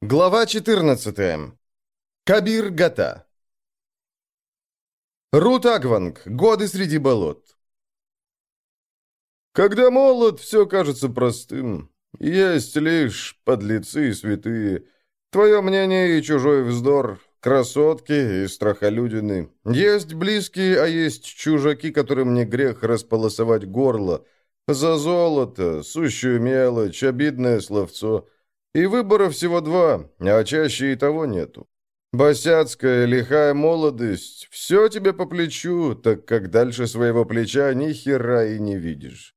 Глава 14. Кабир Гата. Рут Агванг. Годы среди болот. Когда молод, все кажется простым. Есть лишь подлецы и святые. Твое мнение и чужой вздор, красотки и страхолюдины. Есть близкие, а есть чужаки, которым не грех располосовать горло. За золото, сущую мелочь, обидное словцо — и выбора всего два, а чаще и того нету. Босяцкая, лихая молодость, все тебе по плечу, так как дальше своего плеча ни хера и не видишь.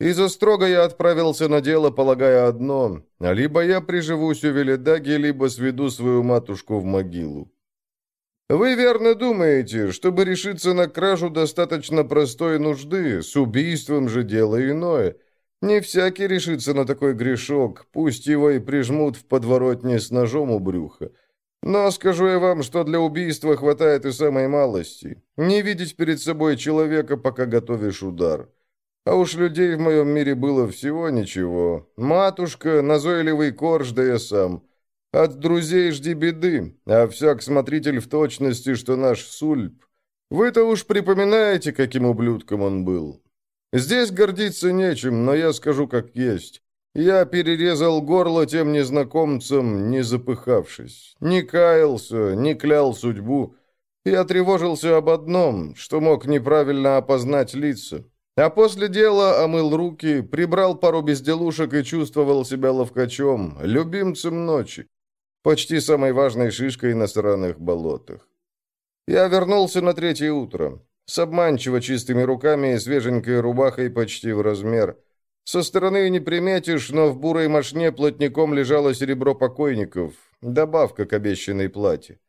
Из-за строго я отправился на дело, полагая одно, либо я приживусь у Веледаги, либо сведу свою матушку в могилу. Вы верно думаете, чтобы решиться на кражу достаточно простой нужды, с убийством же дело иное – не всякий решится на такой грешок, пусть его и прижмут в подворотне с ножом у брюха. Но скажу я вам, что для убийства хватает и самой малости. Не видеть перед собой человека, пока готовишь удар. А уж людей в моем мире было всего ничего. Матушка, назойливый корж, да я сам. От друзей жди беды, а всяк смотритель в точности, что наш Сульп. Вы-то уж припоминаете, каким ублюдком он был. Здесь гордиться нечем, но я скажу как есть. Я перерезал горло тем незнакомцам, не запыхавшись. Не каялся, не клял судьбу. Я тревожился об одном, что мог неправильно опознать лица. А после дела омыл руки, прибрал пару безделушек и чувствовал себя ловкачом, любимцем ночи. Почти самой важной шишкой на сраных болотах. Я вернулся на третье утро с обманчиво чистыми руками и свеженькой рубахой почти в размер. Со стороны не приметишь, но в бурой мошне плотником лежало серебро покойников, добавка к обещанной плате.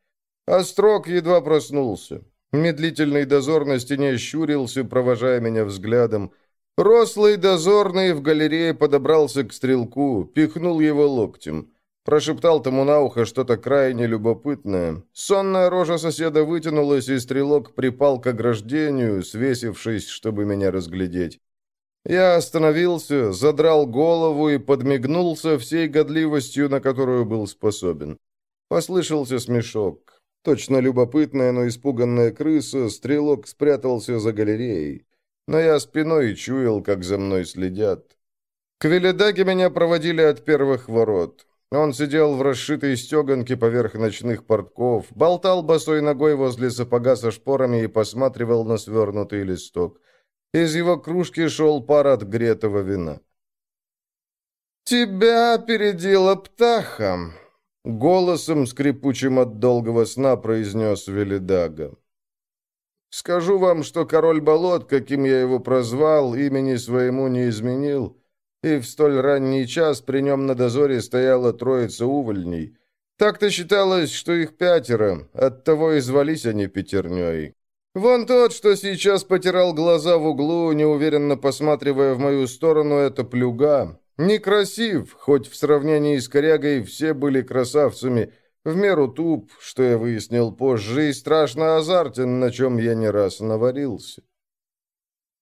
Острог едва проснулся. Медлительный дозор на стене щурился, провожая меня взглядом. Рослый дозорный в галерее подобрался к стрелку, пихнул его локтем. Прошептал тому на ухо что-то крайне любопытное. Сонная рожа соседа вытянулась, и стрелок припал к ограждению, свесившись, чтобы меня разглядеть. Я остановился, задрал голову и подмигнулся всей годливостью, на которую был способен. Послышался смешок. Точно любопытная, но испуганная крыса, стрелок спрятался за галереей. Но я спиной чуял, как за мной следят. К Веледаге меня проводили от первых ворот. Он сидел в расшитой стеганке поверх ночных портков, болтал босой ногой возле сапога со шпорами и посматривал на свернутый листок. Из его кружки шел пар от гретого вина. «Тебя опередила птаха!» — голосом, скрипучим от долгого сна, произнес Велидага. «Скажу вам, что король болот, каким я его прозвал, имени своему не изменил» и в столь ранний час при нем на дозоре стояла троица увольней. Так-то считалось, что их пятеро, оттого и звались они пятерней. Вон тот, что сейчас потирал глаза в углу, неуверенно посматривая в мою сторону, это плюга. Некрасив, хоть в сравнении с корягой все были красавцами, в меру туп, что я выяснил позже, и страшно азартен, на чем я не раз наварился.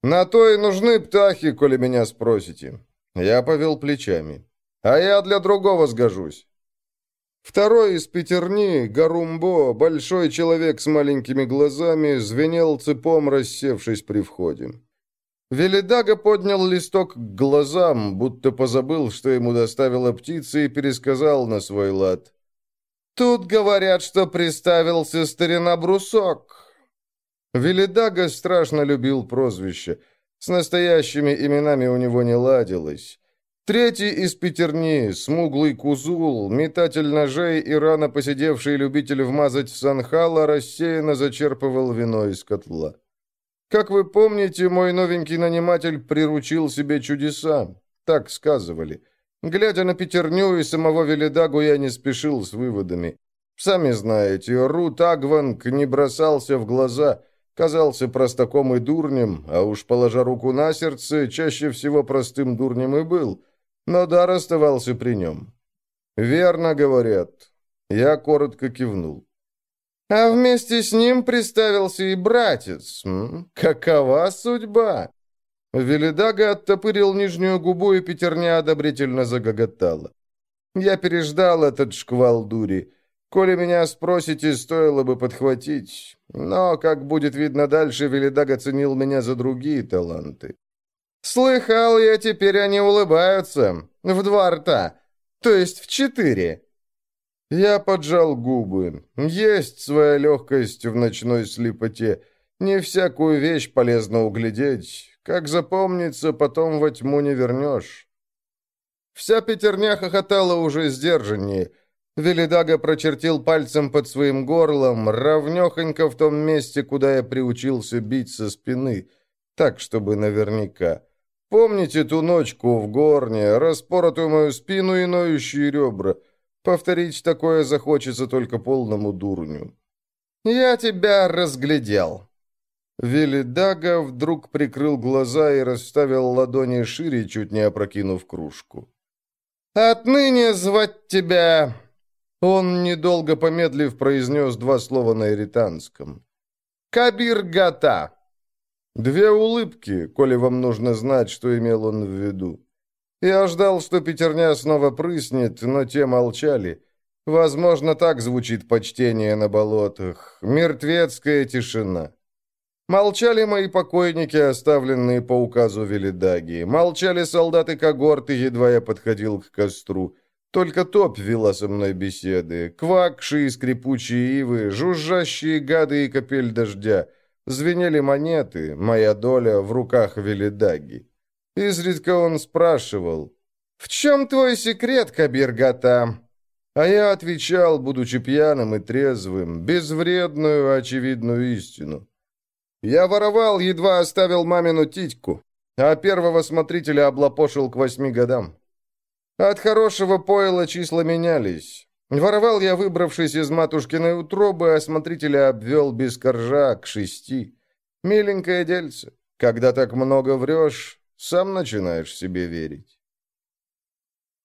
На то и нужны птахи, коли меня спросите. Я повел плечами. «А я для другого сгожусь». Второй из пятерни, Гарумбо, большой человек с маленькими глазами, звенел цепом, рассевшись при входе. Велидага поднял листок к глазам, будто позабыл, что ему доставила птица, и пересказал на свой лад. «Тут говорят, что приставился старина Брусок». Велидага страшно любил прозвище — с настоящими именами у него не ладилось. Третий из пятерни, смуглый кузул, метатель ножей и рано посидевший любитель вмазать санхала, рассеянно зачерпывал вино из котла. Как вы помните, мой новенький наниматель приручил себе чудеса. Так сказывали. Глядя на пятерню и самого Велидагу, я не спешил с выводами. Сами знаете, Рут Агванг не бросался в глаза, казался простаком и дурнем, а уж положа руку на сердце, чаще всего простым дурнем и был, но дар оставался при нем. «Верно, говорят». Я коротко кивнул. «А вместе с ним приставился и братец. Какова судьба?» Велидага оттопырил нижнюю губу, и пятерня одобрительно загоготала. Я переждал этот шквал дури. Коли меня спросите, стоило бы подхватить. Но, как будет видно дальше, Велидаг оценил меня за другие таланты. Слыхал я, теперь они улыбаются. В два рта. То есть в четыре. Я поджал губы. Есть своя легкость в ночной слепоте. Не всякую вещь полезно углядеть. Как запомнится, потом во тьму не вернешь. Вся пятерня хохотала уже сдержаннее. Велидага прочертил пальцем под своим горлом, равнехонько в том месте, куда я приучился бить со спины, так, чтобы наверняка. Помните ту ночку в горне, распоротую мою спину и ноющие ребра? Повторить такое захочется только полному дурню. «Я тебя разглядел». Велидага вдруг прикрыл глаза и расставил ладони шире, чуть не опрокинув кружку. «Отныне звать тебя...» Он, недолго помедлив, произнес два слова на иританском. «Кабир Гата». Две улыбки, коли вам нужно знать, что имел он в виду. Я ждал, что пятерня снова прыснет, но те молчали. Возможно, так звучит почтение на болотах. Мертвецкая тишина. Молчали мои покойники, оставленные по указу Велидаги. Молчали солдаты когорты, едва я подходил к костру. Только топ вела со мной беседы. Квакшие скрипучие ивы, жужжащие гады и капель дождя. Звенели монеты, моя доля в руках Велидаги. Изредка он спрашивал, «В чем твой секрет, Кабиргата?» А я отвечал, будучи пьяным и трезвым, безвредную очевидную истину. Я воровал, едва оставил мамину титьку, а первого смотрителя облапошил к восьми годам. От хорошего пойла числа менялись. Воровал я, выбравшись из матушкиной утробы, а смотрителя обвел без коржа к шести. Миленькое дельце. Когда так много врешь, сам начинаешь себе верить.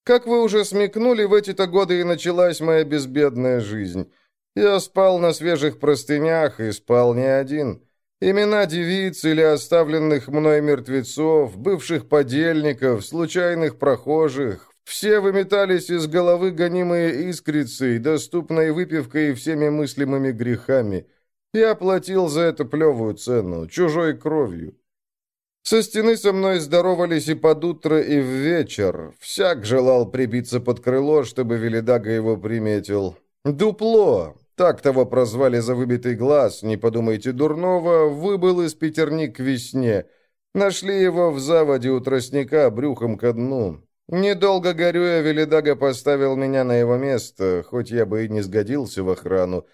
Как вы уже смекнули, в эти-то годы и началась моя безбедная жизнь. Я спал на свежих простынях и спал не один. Имена девиц или оставленных мной мертвецов, бывших подельников, случайных прохожих, все выметались из головы, гонимые искрицей, доступной выпивкой и всеми мыслимыми грехами. Я платил за это плевую цену, чужой кровью. Со стены со мной здоровались и под утро, и в вечер. Всяк желал прибиться под крыло, чтобы Велидага его приметил. Дупло, так того прозвали за выбитый глаз, не подумайте дурного, выбыл из пятерни к весне. Нашли его в заводе у тростника брюхом ко дну. Недолго горюя, Велидага поставил меня на его место, хоть я бы и не сгодился в охрану.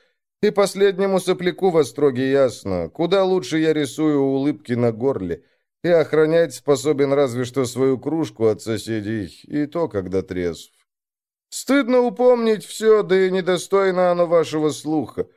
И последнему сопляку во строге ясно, куда лучше я рисую улыбки на горле. И охранять способен разве что свою кружку от соседей, и то, когда трезв. Стыдно упомнить все, да и недостойно оно вашего слуха.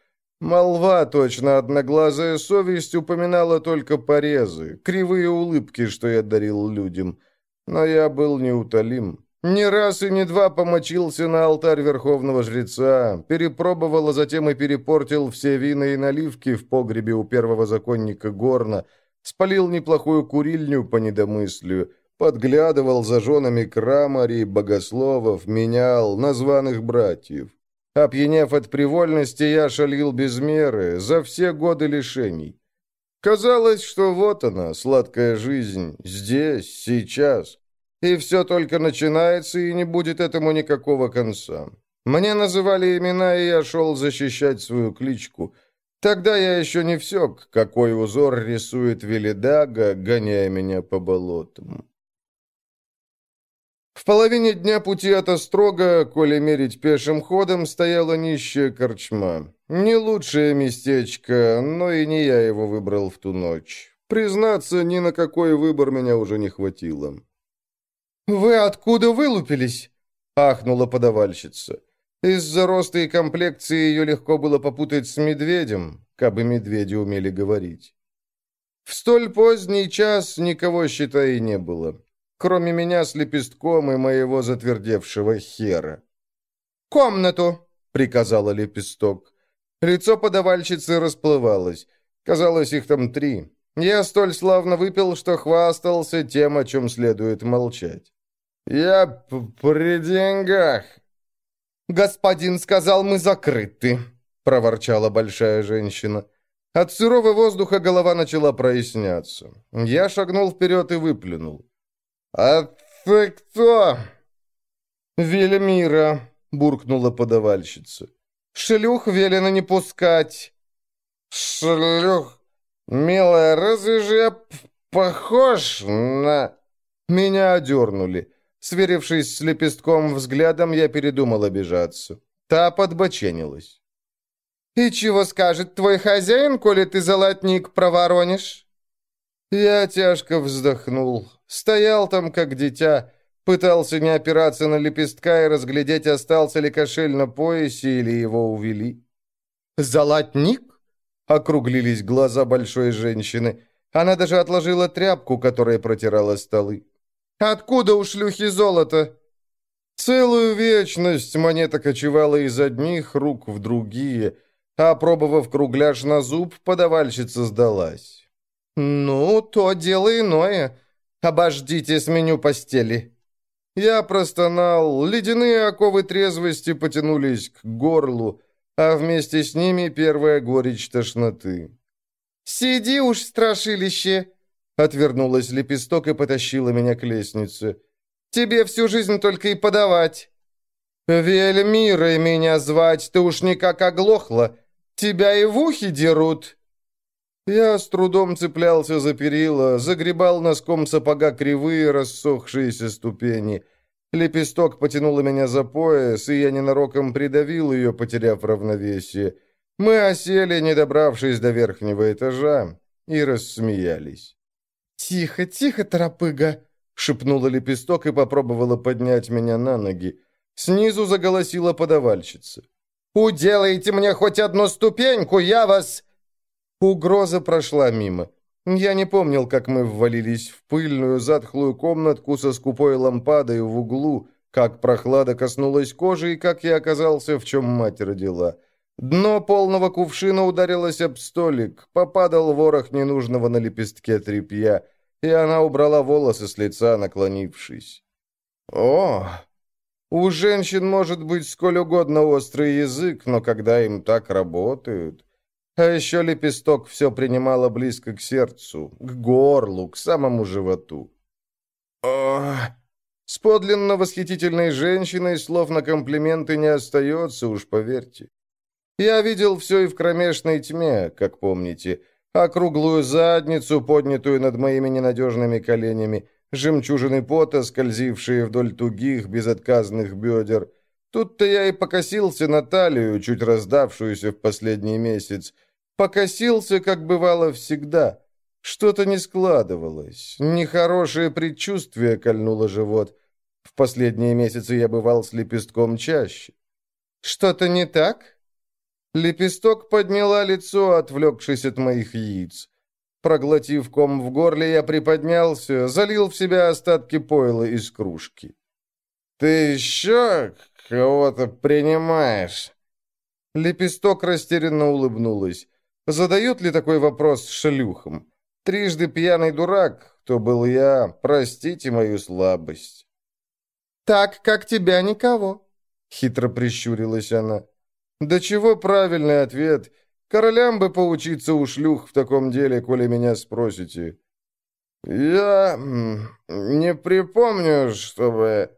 Молва, точно одноглазая совесть, упоминала только порезы, кривые улыбки, что я дарил людям. Но я был неутолим. Не раз и не два помочился на алтарь верховного жреца, перепробовал, а затем и перепортил все вина и наливки в погребе у первого законника Горна, спалил неплохую курильню по недомыслию, Подглядывал за женами крамарей, богословов, менял, названных братьев. Опьянев от привольности, я шалил без меры, за все годы лишений. Казалось, что вот она, сладкая жизнь, здесь, сейчас. И все только начинается, и не будет этому никакого конца. Мне называли имена, и я шел защищать свою кличку. Тогда я еще не всек, какой узор рисует Велидага, гоняя меня по болотам. В половине дня пути от Острога, коли мерить пешим ходом, стояла нищая корчма. Не лучшее местечко, но и не я его выбрал в ту ночь. Признаться, ни на какой выбор меня уже не хватило. «Вы откуда вылупились?» — ахнула подавальщица. Из-за роста и комплекции ее легко было попутать с медведем, кабы медведи умели говорить. В столь поздний час никого, считай, не было кроме меня с лепестком и моего затвердевшего хера. «Комнату!» — приказала лепесток. Лицо подавальщицы расплывалось. Казалось, их там три. Я столь славно выпил, что хвастался тем, о чем следует молчать. «Я при деньгах!» «Господин сказал, мы закрыты», — проворчала большая женщина. От сырого воздуха голова начала проясняться. Я шагнул вперед и выплюнул. «А ты кто?» «Велимира», — буркнула подавальщица. «Шлюх велено не пускать». «Шлюх? Милая, разве же я похож на...» Меня одернули. Сверившись с лепестком взглядом, я передумал обижаться. Та подбоченилась. «И чего скажет твой хозяин, коли ты золотник проворонишь?» Я тяжко вздохнул. Стоял там, как дитя, пытался не опираться на лепестка и разглядеть, остался ли кошель на поясе или его увели. «Золотник?» — округлились глаза большой женщины. Она даже отложила тряпку, которая протирала столы. «Откуда у шлюхи золото?» Целую вечность монета кочевала из одних рук в другие — а пробовав кругляш на зуб, подавальщица сдалась. «Ну, то дело иное. Обождите, сменю постели». Я простонал, ледяные оковы трезвости потянулись к горлу, а вместе с ними первая горечь тошноты. «Сиди уж, страшилище!» Отвернулась лепесток и потащила меня к лестнице. «Тебе всю жизнь только и подавать!» «Вельмирой меня звать, ты уж никак оглохла. Тебя и в ухи дерут!» Я с трудом цеплялся за перила, загребал носком сапога кривые рассохшиеся ступени. Лепесток потянула меня за пояс, и я ненароком придавил ее, потеряв равновесие. Мы осели, не добравшись до верхнего этажа, и рассмеялись. «Тихо, тихо, торопыга!» — шепнула лепесток и попробовала поднять меня на ноги. Снизу заголосила подавальщица. «Уделайте мне хоть одну ступеньку, я вас...» Угроза прошла мимо. Я не помнил, как мы ввалились в пыльную, затхлую комнатку со скупой лампадой в углу, как прохлада коснулась кожи и как я оказался, в чем мать родила. Дно полного кувшина ударилось об столик, попадал ворох ненужного на лепестке тряпья, и она убрала волосы с лица, наклонившись. «О, у женщин может быть сколь угодно острый язык, но когда им так работают... А еще лепесток все принимала близко к сердцу, к горлу, к самому животу. Ох! С подлинно восхитительной женщиной слов на комплименты не остается, уж поверьте. Я видел все и в кромешной тьме, как помните, округлую задницу, поднятую над моими ненадежными коленями, жемчужины пота, скользившие вдоль тугих, безотказных бедер. Тут-то я и покосился на талию, чуть раздавшуюся в последний месяц. Покосился, как бывало всегда. Что-то не складывалось. Нехорошее предчувствие кольнуло живот. В последние месяцы я бывал с лепестком чаще. «Что-то не так?» Лепесток подняла лицо, отвлекшись от моих яиц. Проглотив ком в горле, я приподнялся, залил в себя остатки пойла из кружки. «Ты еще кого-то принимаешь?» Лепесток растерянно улыбнулась. Задают ли такой вопрос шлюхам? Трижды пьяный дурак, кто был я, простите мою слабость. «Так, как тебя никого», — хитро прищурилась она. «Да чего правильный ответ?» Королям бы поучиться у шлюх в таком деле, коли меня спросите. Я не припомню, чтобы...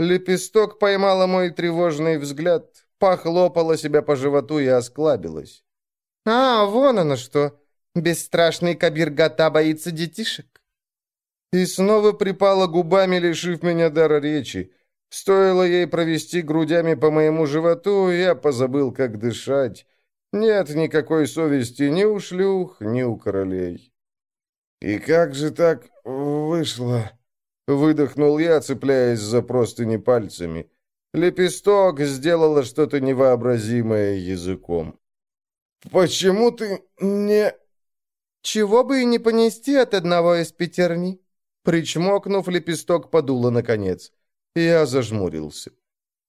Лепесток поймала мой тревожный взгляд, похлопала себя по животу и осклабилась. «А, вон оно что! Бесстрашный Кабир-Гата боится детишек!» И снова припала губами, лишив меня дара речи. Стоило ей провести грудями по моему животу, я позабыл, как дышать. Нет никакой совести ни у шлюх, ни у королей. «И как же так вышло?» Выдохнул я, цепляясь за простыни пальцами. Лепесток сделала что-то невообразимое языком. «Почему ты не...» «Чего бы и не понести от одного из пятерни?» Причмокнув, лепесток подула наконец. Я зажмурился.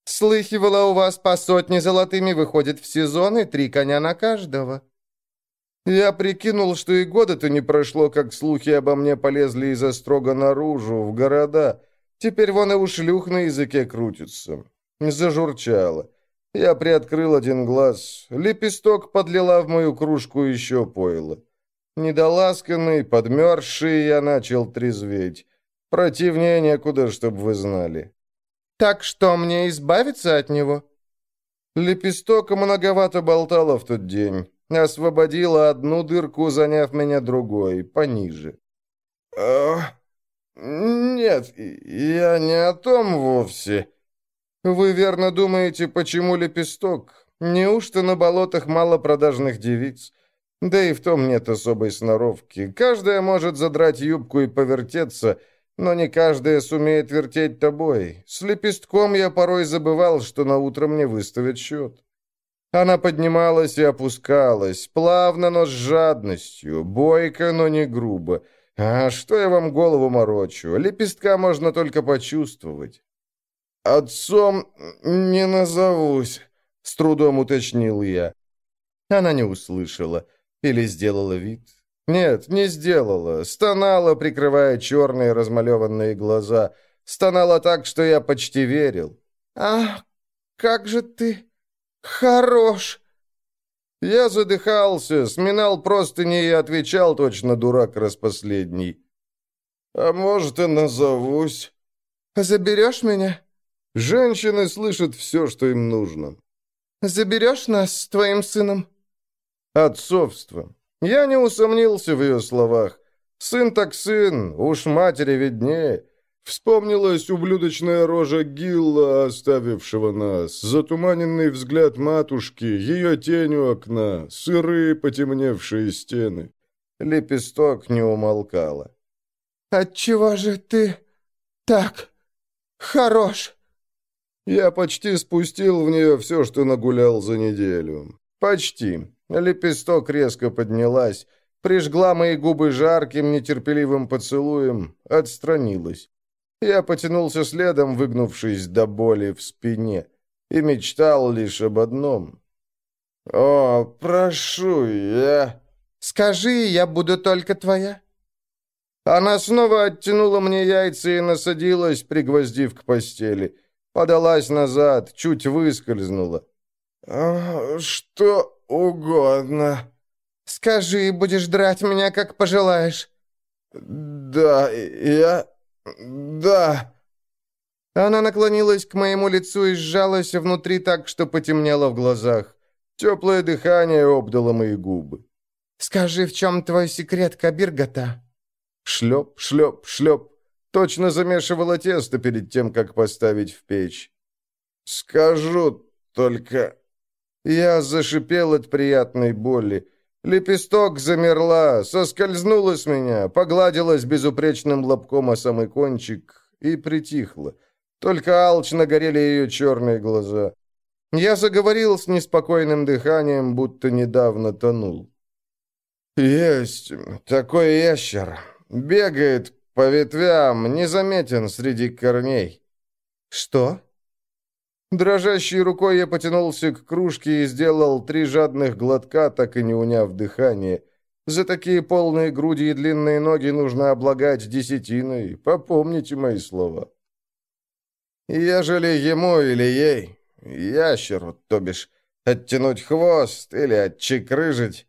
Слыхивала, у вас по сотне золотыми выходит в сезон и три коня на каждого. Я прикинул, что и года-то не прошло, как слухи обо мне полезли из строго наружу, в города. Теперь вон и у шлюх на языке крутится. Зажурчало. Я приоткрыл один глаз. Лепесток подлила в мою кружку еще пойло. Недоласканный, подмерзший, я начал трезветь. Противнее некуда, чтобы вы знали. «Так что, мне избавиться от него?» Лепесток многовато болтала в тот день. Освободила одну дырку, заняв меня другой, пониже. «Нет, я не о том вовсе. Вы верно думаете, почему лепесток? Неужто на болотах мало продажных девиц? Да и в том нет особой сноровки. Каждая может задрать юбку и повертеться, но не каждая сумеет вертеть тобой. С лепестком я порой забывал, что на утро мне выставят счет». Она поднималась и опускалась, плавно, но с жадностью, бойко, но не грубо. А что я вам голову морочу? Лепестка можно только почувствовать. Отцом не назовусь, с трудом уточнил я. Она не услышала или сделала вид. Нет, не сделала. Стонала, прикрывая черные размалеванные глаза. Стонала так, что я почти верил. «Ах, как же ты хорош!» Я задыхался, сминал простыни и отвечал точно дурак распоследний. «А может, и назовусь?» «Заберешь меня?» «Женщины слышат все, что им нужно». «Заберешь нас с твоим сыном?» «Отцовство». Я не усомнился в ее словах. «Сын так сын, уж матери виднее». Вспомнилась ублюдочная рожа Гилла, оставившего нас, затуманенный взгляд матушки, ее тень у окна, сырые потемневшие стены. Лепесток не умолкала. «Отчего же ты так хорош?» Я почти спустил в нее все, что нагулял за неделю. Почти. Лепесток резко поднялась, прижгла мои губы жарким, нетерпеливым поцелуем, отстранилась. Я потянулся следом, выгнувшись до боли в спине, и мечтал лишь об одном. «О, прошу, я...» «Скажи, я буду только твоя». Она снова оттянула мне яйца и насадилась, пригвоздив к постели. Подалась назад, чуть выскользнула. «А, «Что угодно». «Скажи, будешь драть меня, как пожелаешь». «Да, я...» «Да». Она наклонилась к моему лицу и сжалась внутри так, что потемнело в глазах. Теплое дыхание обдало мои губы. «Скажи, в чем твой секрет, Кабиргата?» Шлеп, шлеп, шлеп. Точно замешивала тесто перед тем, как поставить в печь. «Скажу только...» Я зашипел от приятной боли. Лепесток замерла, соскользнула с меня, погладилась безупречным лобком о самый кончик и притихла. Только алчно горели ее черные глаза. Я заговорил с неспокойным дыханием, будто недавно тонул. «Есть такой ящер. Бегает по ветвям, незаметен среди корней». «Что?» Дрожащей рукой я потянулся к кружке и сделал три жадных глотка, так и не уняв дыхание. За такие полные груди и длинные ноги нужно облагать десятиной. Попомните мои слова. Ежели ему или ей, ящеру, то бишь, оттянуть хвост или отчекрыжить,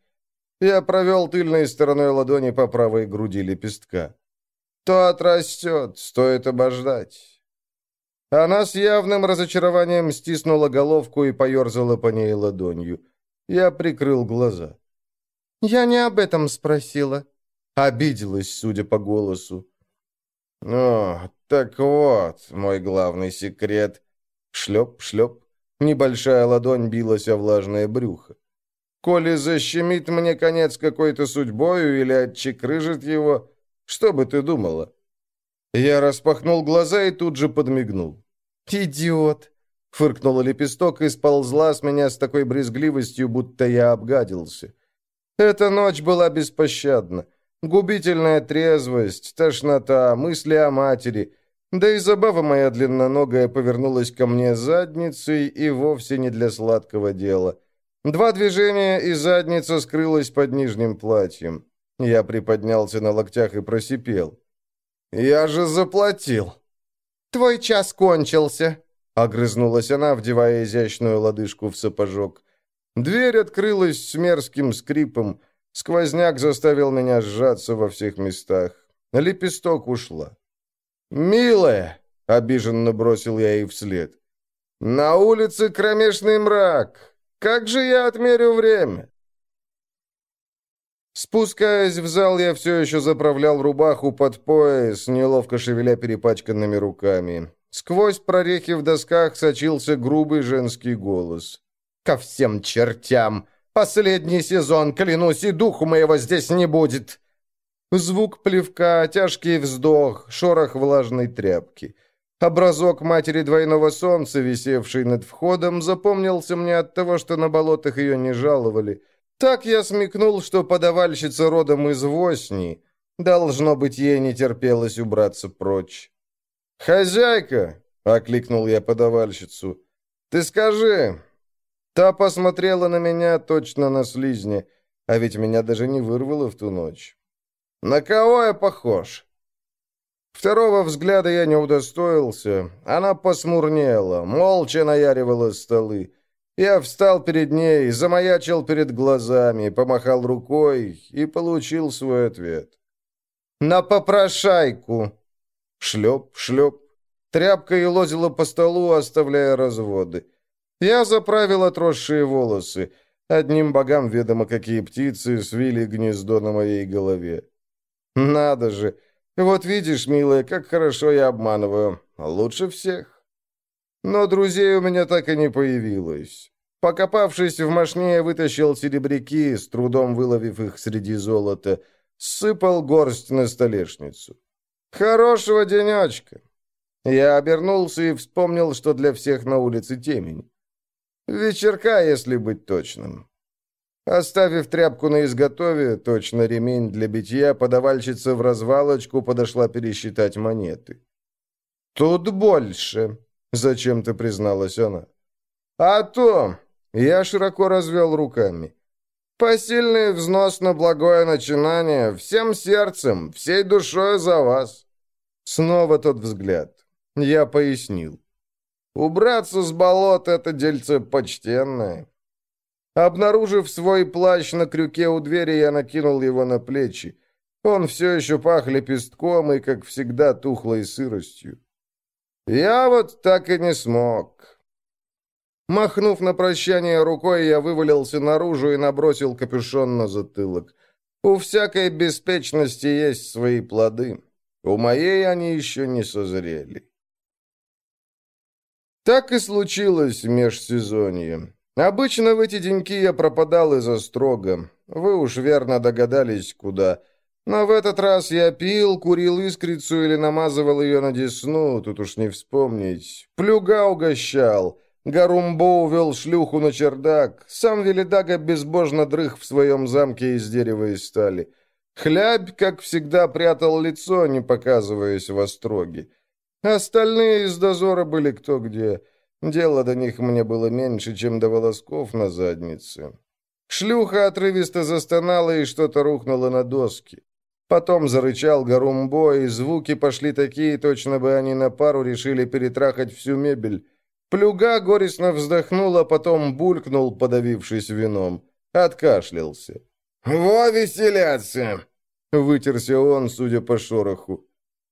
я провел тыльной стороной ладони по правой груди лепестка. То отрастет, стоит обождать. Она с явным разочарованием стиснула головку и поерзала по ней ладонью. Я прикрыл глаза. «Я не об этом спросила». Обиделась, судя по голосу. «Ну, так вот, мой главный секрет». Шлеп, шлеп. Небольшая ладонь билась о влажное брюхо. «Коли защемит мне конец какой-то судьбою или отчекрыжит его, что бы ты думала?» Я распахнул глаза и тут же подмигнул. «Идиот!» — фыркнула лепесток и сползла с меня с такой брезгливостью, будто я обгадился. Эта ночь была беспощадна. Губительная трезвость, тошнота, мысли о матери. Да и забава моя длинноногая повернулась ко мне задницей и вовсе не для сладкого дела. Два движения, и задница скрылась под нижним платьем. Я приподнялся на локтях и просипел. «Я же заплатил!» Твой час кончился». — огрызнулась она, вдевая изящную лодыжку в сапожок. Дверь открылась с мерзким скрипом. Сквозняк заставил меня сжаться во всех местах. Лепесток ушла. «Милая!» — обиженно бросил я ей вслед. «На улице кромешный мрак! Как же я отмерю время?» Спускаясь в зал, я все еще заправлял рубаху под пояс, неловко шевеля перепачканными руками. Сквозь прорехи в досках сочился грубый женский голос. «Ко всем чертям! Последний сезон, клянусь, и духу моего здесь не будет!» Звук плевка, тяжкий вздох, шорох влажной тряпки. Образок матери двойного солнца, висевший над входом, запомнился мне от того, что на болотах ее не жаловали. Так я смекнул, что подавальщица родом из Восни. Должно быть, ей не терпелось убраться прочь. «Хозяйка!» — окликнул я подавальщицу. «Ты скажи!» Та посмотрела на меня точно на слизне, а ведь меня даже не вырвало в ту ночь. «На кого я похож?» Второго взгляда я не удостоился. Она посмурнела, молча наяривала столы. Я встал перед ней, замаячил перед глазами, помахал рукой и получил свой ответ. «На попрошайку!» Шлеп, шлеп. Тряпка и лозила по столу, оставляя разводы. Я заправил отросшие волосы. Одним богам ведомо, какие птицы свили гнездо на моей голове. «Надо же! Вот видишь, милая, как хорошо я обманываю. Лучше всех». Но друзей у меня так и не появилось. Покопавшись в мошне, я вытащил серебряки, с трудом выловив их среди золота, сыпал горсть на столешницу. «Хорошего денечка!» Я обернулся и вспомнил, что для всех на улице темень. Вечерка, если быть точным. Оставив тряпку на изготове, точно ремень для битья, подавальщица в развалочку подошла пересчитать монеты. «Тут больше», — зачем-то призналась она. «А то!» — я широко развел руками. «Посильный взнос на благое начинание, всем сердцем, всей душой за вас». Снова тот взгляд. Я пояснил. «Убраться с болот — это дельце почтенное». Обнаружив свой плащ на крюке у двери, я накинул его на плечи. Он все еще пах лепестком и, как всегда, тухлой сыростью. Я вот так и не смог. Махнув на прощание рукой, я вывалился наружу и набросил капюшон на затылок. У всякой беспечности есть свои плоды. У моей они еще не созрели. Так и случилось межсезонье. Обычно в эти деньки я пропадал из-за строга. Вы уж верно догадались, куда. Но в этот раз я пил, курил искрицу или намазывал ее на десну, тут уж не вспомнить. Плюга угощал. Гарумбо увел шлюху на чердак. Сам Велидага безбожно дрых в своем замке из дерева и стали. Хлябь, как всегда, прятал лицо, не показываясь в остроге. Остальные из дозора были кто где. Дело до них мне было меньше, чем до волосков на заднице. Шлюха отрывисто застонала и что-то рухнуло на доски. Потом зарычал Гарумбо, и звуки пошли такие, точно бы они на пару решили перетрахать всю мебель. Плюга горестно вздохнула, потом булькнул, подавившись вином. Откашлялся. «Во веселятся!» — вытерся он, судя по шороху.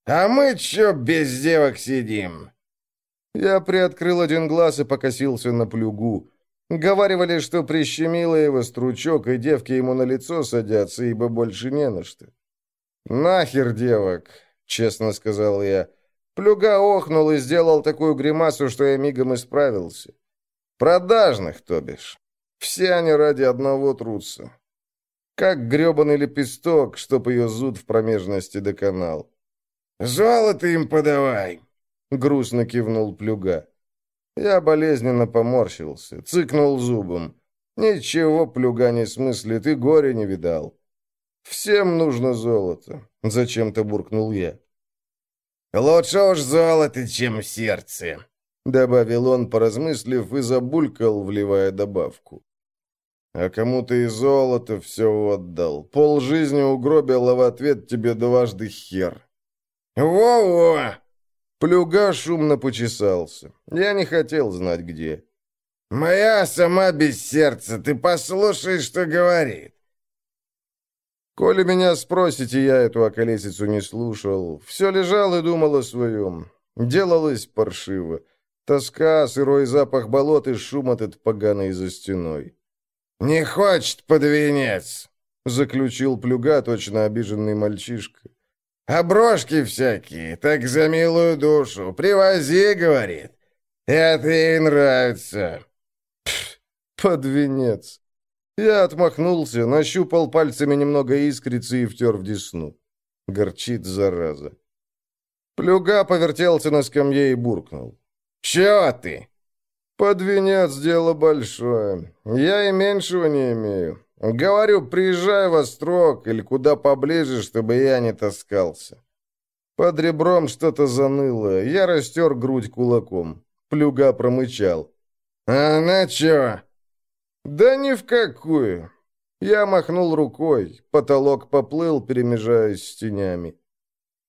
«А мы чё без девок сидим?» Я приоткрыл один глаз и покосился на плюгу. Говаривали, что прищемило его стручок, и девки ему на лицо садятся, ибо больше не на что. «Нахер девок!» — честно сказал я. Плюга охнул и сделал такую гримасу, что я мигом исправился. «Продажных, то бишь. Все они ради одного трутся. Как гребаный лепесток, чтоб ее зуд в промежности доконал. «Золото им подавай!» Грустно кивнул Плюга. Я болезненно поморщился, цыкнул зубом. Ничего Плюга не смыслит и горе не видал. Всем нужно золото. Зачем-то буркнул я. «Лучше уж золото, чем сердце», — добавил он, поразмыслив, и забулькал, вливая добавку. «А кому ты и золото все отдал. Пол жизни угробил, а в ответ тебе дважды хер». «Во-во!» Плюга шумно почесался. Я не хотел знать, где. «Моя сама без сердца, ты послушай, что говорит». Коли меня спросите, я эту околесицу не слушал. Все лежал и думал о своем. Делалось паршиво. Тоска, сырой запах болот и шум этот поганый за стеной. «Не хочет под венец!» — заключил плюга, точно обиженный мальчишка. «А брошки всякие, так за милую душу. Привози, — говорит. Это ей нравится». Пф, под венец. Я отмахнулся, нащупал пальцами немного искрицы и втер в десну. Горчит, зараза. Плюга повертелся на скамье и буркнул. «Чего ты?» «Под венец дело большое. Я и меньшего не имею. Говорю, приезжай в Острог или куда поближе, чтобы я не таскался». Под ребром что-то заныло. Я растер грудь кулаком. Плюга промычал. «А на чё?» «Да ни в какую!» Я махнул рукой, потолок поплыл, перемежаясь с тенями.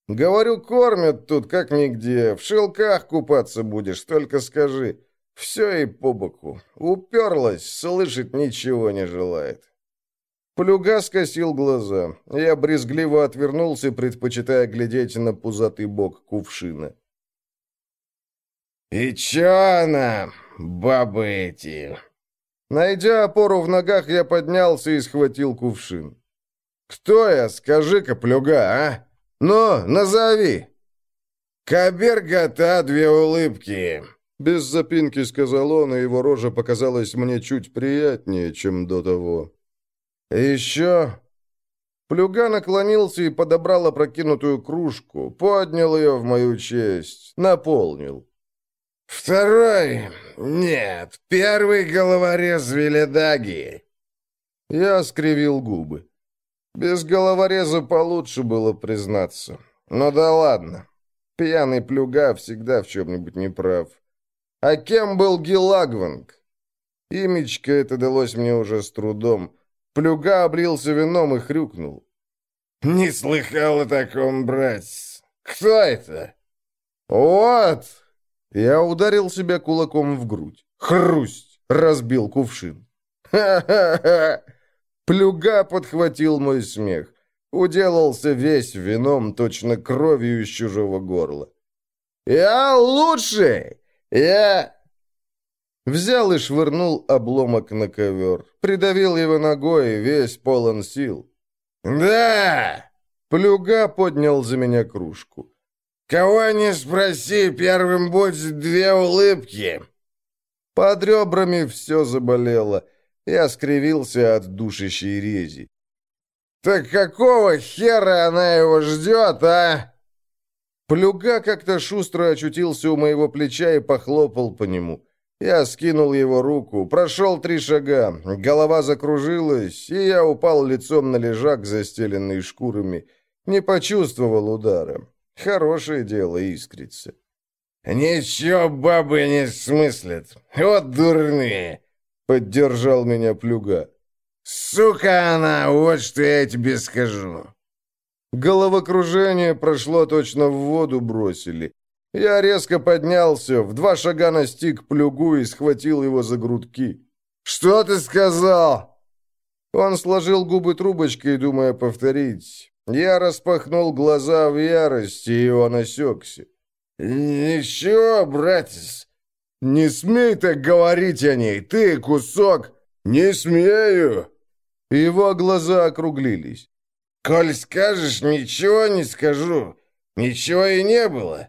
«Говорю, кормят тут как нигде, в шелках купаться будешь, только скажи. Все и по боку. Уперлась, слышать ничего не желает». Плюга скосил глаза. Я брезгливо отвернулся, предпочитая глядеть на пузатый бок кувшина. «И чё она, бабы эти?» Найдя опору в ногах, я поднялся и схватил кувшин. «Кто я? Скажи-ка, плюга, а? Ну, назови!» «Кабергата, две улыбки!» Без запинки сказал он, и его рожа показалась мне чуть приятнее, чем до того. «Еще...» Плюга наклонился и подобрал опрокинутую кружку, поднял ее в мою честь, наполнил. «Второй? Нет, первый головорез Веледаги!» Я скривил губы. Без головореза получше было признаться. Но да ладно. Пьяный плюга всегда в чем-нибудь неправ. А кем был Гелагванг? Имечко это далось мне уже с трудом. Плюга облился вином и хрюкнул. «Не слыхал о таком, братец. Кто это?» «Вот!» Я ударил себя кулаком в грудь. Хрусть! Разбил кувшин. Ха-ха-ха! Плюга подхватил мой смех. Уделался весь вином, точно кровью из чужого горла. «Я лучший! Я...» Взял и швырнул обломок на ковер. Придавил его ногой, весь полон сил. «Да!» Плюга поднял за меня кружку. Кого не спроси, первым будет две улыбки. Под ребрами все заболело. Я скривился от душащей рези. «Так какого хера она его ждет, а?» Плюга как-то шустро очутился у моего плеча и похлопал по нему. Я скинул его руку, прошел три шага, голова закружилась, и я упал лицом на лежак, застеленный шкурами. Не почувствовал удара. Хорошее дело искрится. «Ничего бабы не смыслят. Вот дурные!» — поддержал меня Плюга. «Сука она, вот что я тебе скажу!» Головокружение прошло точно в воду бросили. Я резко поднялся, в два шага настиг Плюгу и схватил его за грудки. «Что ты сказал?» Он сложил губы трубочкой, думая повторить. Я распахнул глаза в ярости, и он осекся. «Ничего, братец, не смей так говорить о ней, ты кусок!» «Не смею!» Его глаза округлились. «Коль скажешь, ничего не скажу. Ничего и не было».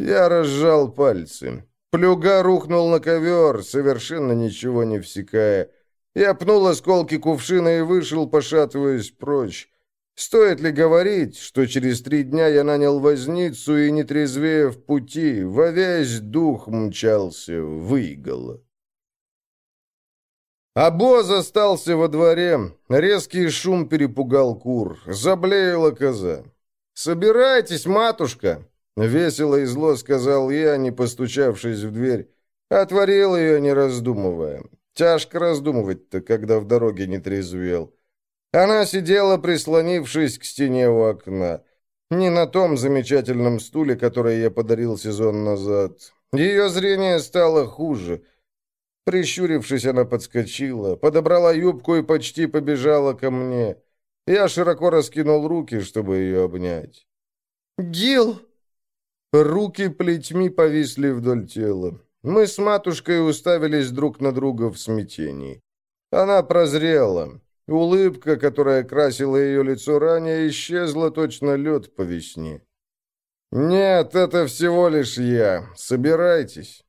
Я разжал пальцы. Плюга рухнул на ковер, совершенно ничего не всекая. Я пнул осколки кувшина и вышел, пошатываясь прочь. Стоит ли говорить, что через три дня я нанял возницу и, не трезвее в пути, во весь дух мчался, выигало. Обоз остался во дворе, резкий шум перепугал кур, заблеяла коза. «Собирайтесь, матушка!» — весело и зло сказал я, не постучавшись в дверь. Отворил ее, не раздумывая. Тяжко раздумывать-то, когда в дороге не трезвел. Она сидела, прислонившись к стене у окна. Не на том замечательном стуле, который я подарил сезон назад. Ее зрение стало хуже. Прищурившись, она подскочила, подобрала юбку и почти побежала ко мне. Я широко раскинул руки, чтобы ее обнять. «Гил!» Руки плетьми повисли вдоль тела. Мы с матушкой уставились друг на друга в смятении. Она прозрела. Улыбка, которая красила ее лицо ранее, исчезла точно лед по весне. «Нет, это всего лишь я. Собирайтесь».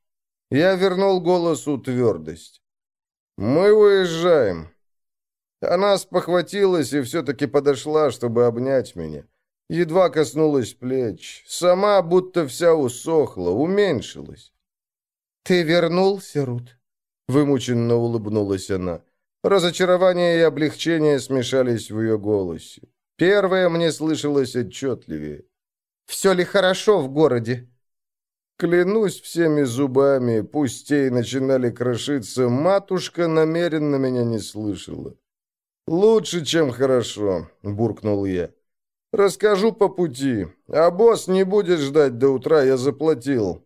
Я вернул голосу твердость. «Мы уезжаем». Она спохватилась и все-таки подошла, чтобы обнять меня. Едва коснулась плеч. Сама будто вся усохла, уменьшилась. «Ты вернулся, Рут?» Вымученно улыбнулась она. Разочарование и облегчение смешались в ее голосе. Первое мне слышалось отчетливее. «Все ли хорошо в городе?» Клянусь всеми зубами, пустей начинали крошиться, матушка намеренно меня не слышала. «Лучше, чем хорошо», — буркнул я. «Расскажу по пути. А босс не будет ждать до утра, я заплатил.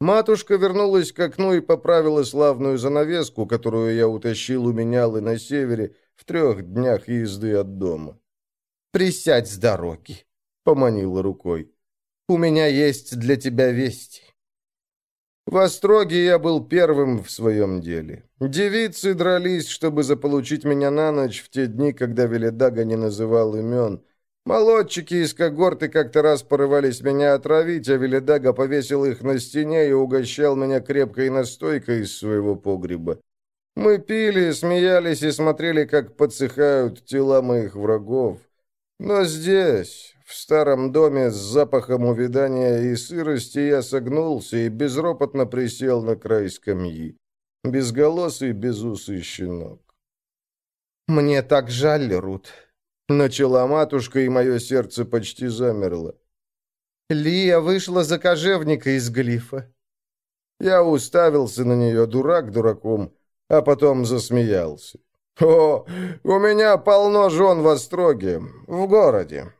Матушка вернулась к окну и поправила славную занавеску, которую я утащил у менялы на севере в трех днях езды от дома. «Присядь с дороги», — поманила рукой. «У меня есть для тебя вести». В Остроге я был первым в своем деле. Девицы дрались, чтобы заполучить меня на ночь в те дни, когда Веледага не называл имен — Молодчики из когорты как-то раз порывались меня отравить, а Веледага повесил их на стене и угощал меня крепкой настойкой из своего погреба. Мы пили, смеялись и смотрели, как подсыхают тела моих врагов. Но здесь, в старом доме с запахом увядания и сырости, я согнулся и безропотно присел на край скамьи. Безголосый, безусый щенок. «Мне так жаль, Рут», Начала матушка, и мое сердце почти замерло. Лия вышла за кожевника из глифа. Я уставился на нее, дурак дураком, а потом засмеялся. «О, у меня полно жен в Остроге, в городе».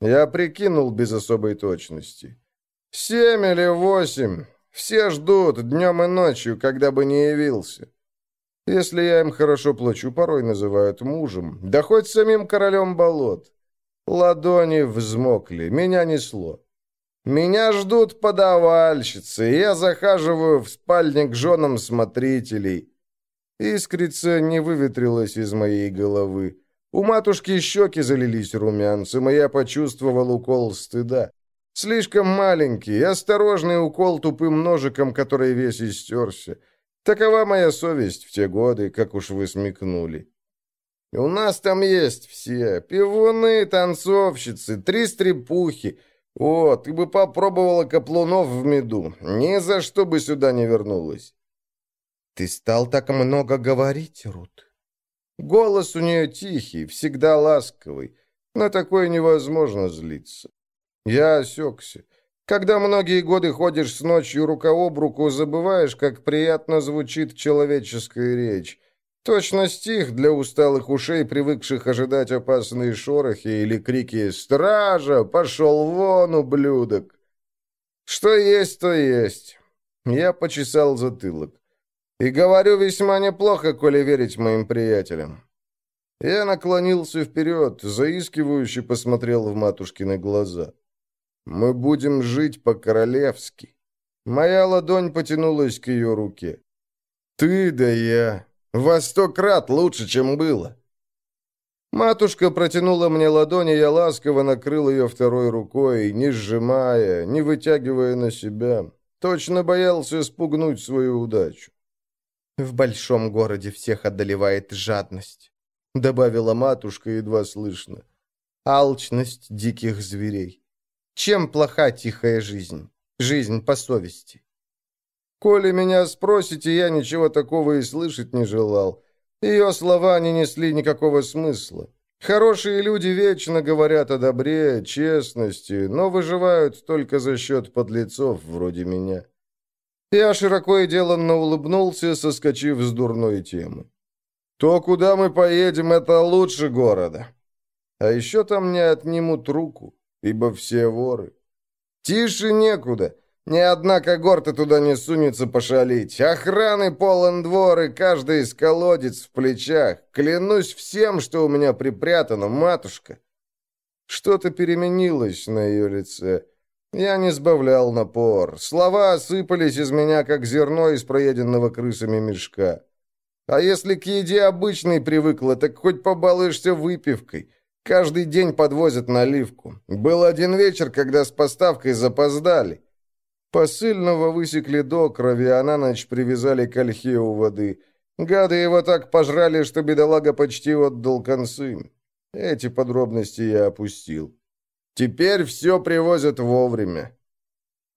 Я прикинул без особой точности. «Семь или восемь. Все ждут днем и ночью, когда бы не явился. Если я им хорошо плачу, порой называют мужем. Да хоть самим королем болот. Ладони взмокли, меня несло. Меня ждут подавальщицы, я захаживаю в спальник женам смотрителей. Искрица не выветрилась из моей головы. У матушки щеки залились румянцем, и я почувствовал укол стыда. Слишком маленький, осторожный укол тупым ножиком, который весь истерся. Такова моя совесть в те годы, как уж вы смекнули. У нас там есть все. Пивуны, танцовщицы, три стрепухи. О, ты бы попробовала каплунов в меду. Ни за что бы сюда не вернулась. Ты стал так много говорить, Рут. Голос у нее тихий, всегда ласковый. На такое невозможно злиться. Я осекся. Когда многие годы ходишь с ночью рука об руку, забываешь, как приятно звучит человеческая речь. Точно стих для усталых ушей, привыкших ожидать опасные шорохи или крики «Стража! Пошел вон, ублюдок!» Что есть, то есть. Я почесал затылок. И говорю весьма неплохо, коли верить моим приятелям. Я наклонился вперед, заискивающе посмотрел в матушкины глаза. Мы будем жить по-королевски. Моя ладонь потянулась к ее руке. Ты да я. Во сто крат лучше, чем было. Матушка протянула мне ладонь, и я ласково накрыл ее второй рукой, не сжимая, не вытягивая на себя. Точно боялся спугнуть свою удачу. «В большом городе всех одолевает жадность», — добавила матушка едва слышно. «Алчность диких зверей. Чем плоха тихая жизнь? Жизнь по совести. Коли меня спросите, я ничего такого и слышать не желал. Ее слова не несли никакого смысла. Хорошие люди вечно говорят о добре, честности, но выживают только за счет подлецов вроде меня. Я широко и деланно улыбнулся, соскочив с дурной темы. То, куда мы поедем, это лучше города. А еще там не отнимут руку ибо все воры. Тише некуда. Ни одна когорта туда не сунется пошалить. Охраны полон двор, и каждый из колодец в плечах. Клянусь всем, что у меня припрятано, матушка. Что-то переменилось на ее лице. Я не сбавлял напор. Слова осыпались из меня, как зерно из проеденного крысами мешка. А если к еде обычной привыкла, так хоть побалуешься выпивкой. Каждый день подвозят наливку. Был один вечер, когда с поставкой запоздали. Посыльного высекли до крови, а на ночь привязали к ольхе у воды. Гады его так пожрали, что бедолага почти отдал концы. Эти подробности я опустил. Теперь все привозят вовремя.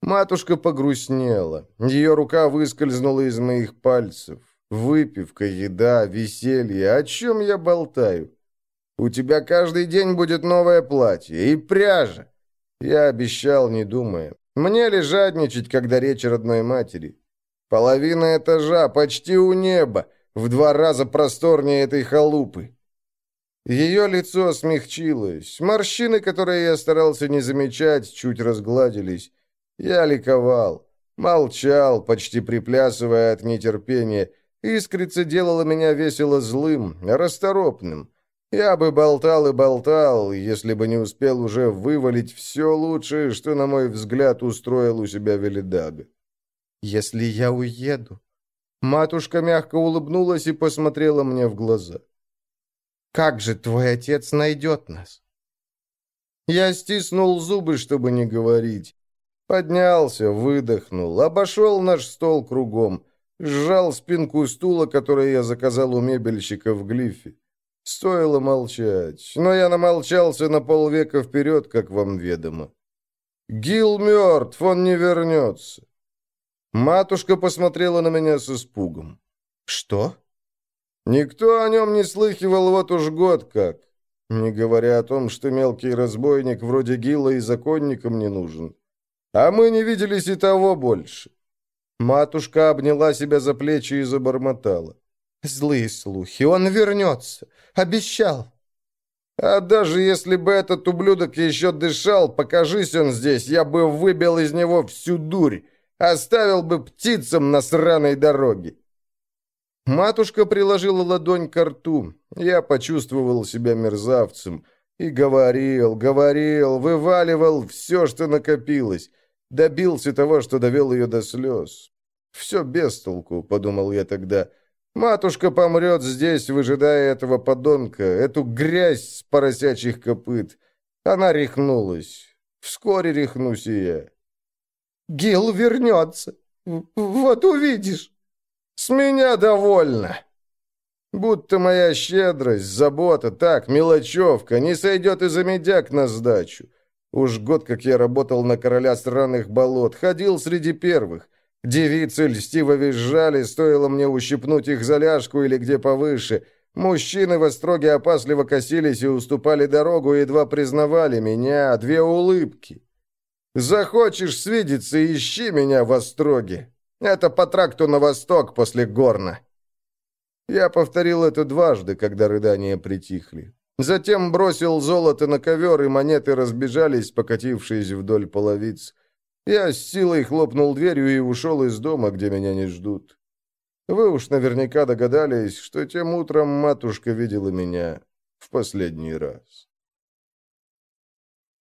Матушка погрустнела. Ее рука выскользнула из моих пальцев. Выпивка, еда, веселье. О чем я болтаю? У тебя каждый день будет новое платье и пряжа. Я обещал, не думая. Мне ли жадничать, когда речь родной матери? Половина этажа, почти у неба, в два раза просторнее этой халупы. Ее лицо смягчилось. Морщины, которые я старался не замечать, чуть разгладились. Я ликовал. Молчал, почти приплясывая от нетерпения. Искрица делала меня весело злым, расторопным. Я бы болтал и болтал, если бы не успел уже вывалить все лучшее, что, на мой взгляд, устроил у себя Велидага. «Если я уеду...» Матушка мягко улыбнулась и посмотрела мне в глаза. «Как же твой отец найдет нас?» Я стиснул зубы, чтобы не говорить. Поднялся, выдохнул, обошел наш стол кругом, сжал спинку стула, который я заказал у мебельщика в глифе. Стоило молчать, но я намолчался на полвека вперед, как вам ведомо. Гил мертв, он не вернется. Матушка посмотрела на меня с испугом. Что? Никто о нем не слыхивал вот уж год как. Не говоря о том, что мелкий разбойник вроде Гила и законникам не нужен. А мы не виделись и того больше. Матушка обняла себя за плечи и забормотала. «Злые слухи, он вернется. Обещал. А даже если бы этот ублюдок еще дышал, покажись он здесь, я бы выбил из него всю дурь, оставил бы птицам на сраной дороге. Матушка приложила ладонь к рту. Я почувствовал себя мерзавцем. И говорил, говорил, вываливал все, что накопилось. Добился того, что довел ее до слез. «Все без толку», — подумал я тогда. Матушка помрет здесь, выжидая этого подонка, эту грязь с поросячьих копыт. Она рехнулась. Вскоре рехнусь и я. Гил вернется. Вот увидишь. С меня довольно. Будто моя щедрость, забота, так, мелочевка, не сойдет и за медяк на сдачу. Уж год, как я работал на короля сраных болот, ходил среди первых. Девицы льстиво визжали, стоило мне ущипнуть их за ляжку или где повыше. Мужчины в остроге опасливо косились и уступали дорогу, едва признавали меня, две улыбки. «Захочешь свидеться, ищи меня в остроге. Это по тракту на восток после горна». Я повторил это дважды, когда рыдания притихли. Затем бросил золото на ковер, и монеты разбежались, покатившись вдоль половиц. Я с силой хлопнул дверью и ушел из дома, где меня не ждут. Вы уж наверняка догадались, что тем утром матушка видела меня в последний раз.